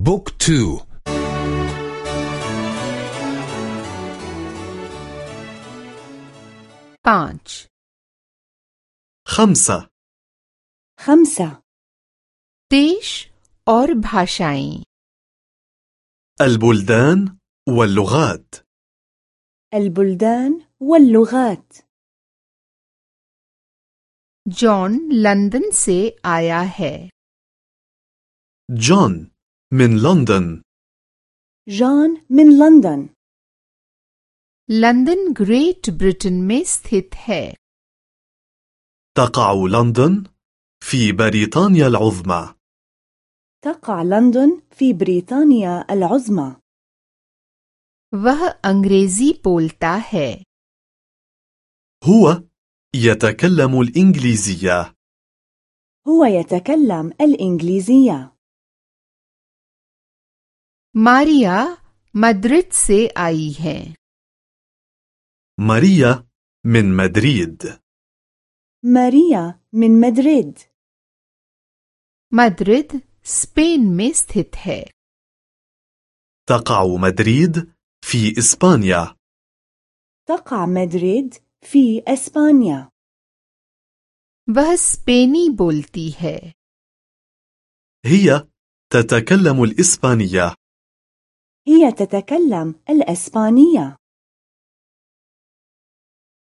بوك تو पाँच خمسة خمسة देश और भाषाएं البلدان واللغات البلدان واللغات जॉन लंदन से आया है جون من لندن جون من لندن लंदन ग्रेट ब्रिटेन में स्थित है تقع لندن في بريطانيا العظمى تقع لندن في بريطانيا العظمى वह अंग्रेजी बोलता है هو يتكلم الإنجليزية هو يتكلم الإنجليزية मारिया मद्रिद से आई है ماريا من مدريد ماريا من مدريد मद्रिद स्पेन में स्थित है تقع مدريد في إسبانيا تقع مدريد في إسبانيا वह स्पेनी बोलती है هي تتكلم الإسبانية هي تتكلم الإسبانية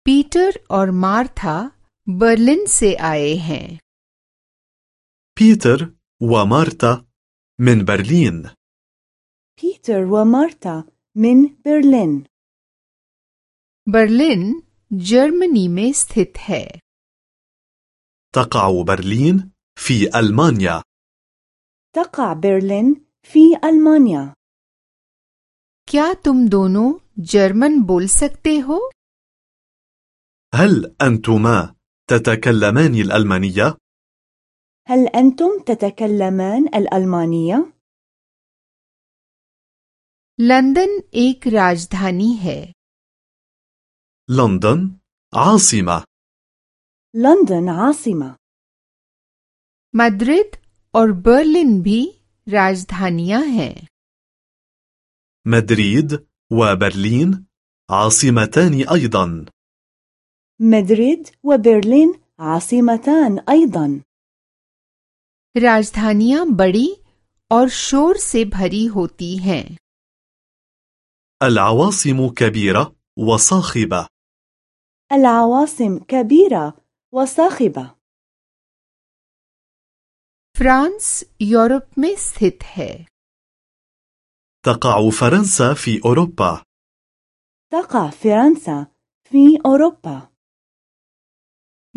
पीटर और मार्था बर्लिन से आए हैं بيتر ومارتا من برلين بيتر ومارتا من برلين बर्लिन जर्मनी में स्थित है تقع برلين في ألمانيا تقع برلين في ألمانيا क्या तुम दोनों जर्मन बोल सकते हो هل أنتما تتكلمان الألمانية؟ هل أنتم تتكلمان الألمانية؟ लंदन एक राजधानी है لندن عاصمة لندن عاصمة मद्रिद और बर्लिन भी राजधानियां हैं مدريد وبرلين عاصمتان أيضا مدريد وبرلين عاصمتان أيضا राजधानियां बड़ी और शोर से भरी होती हैं العواصم كبيرة وصاخبة العواصم كبيرة وصاخبة फ्रांस यूरोप में स्थित है تقع فرنسا في أوروبا تقع فرنسا في أوروبا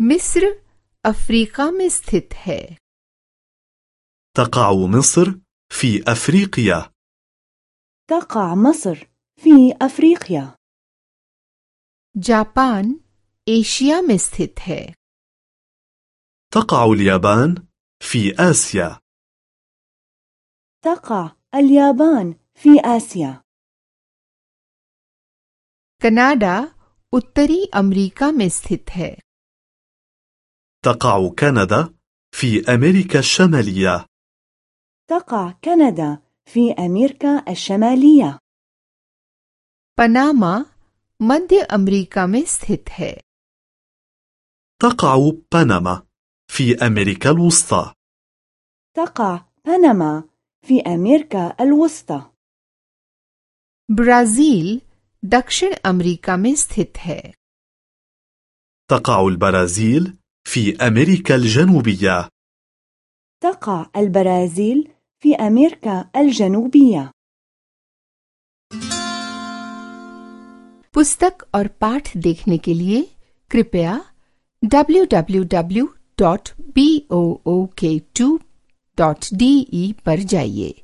मिस्र अफ्रीका में स्थित है تقع مصر في أفريقيا تقع مصر في أفريقيا जापान एशिया में स्थित है تقع اليابان في آسيا تقع اليابان في آسيا कनाडा उत्तरी अमेरिका में स्थित है تقع كندا في أمريكا الشمالية تقع كندا في أمريكا الشمالية पनामा मध्य अमेरिका में स्थित है تقع بنما في أمريكا الوسطى تقع بنما في أمريكا الوسطى ब्राजील दक्षिण अमेरिका में स्थित है تقع البرازيل في أمريكا الجنوبية تقع البرازيل في أمريكا الجنوبية पुस्तक और पाठ देखने के लिए कृपया www.book2.de पर जाइए